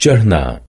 چڑھنا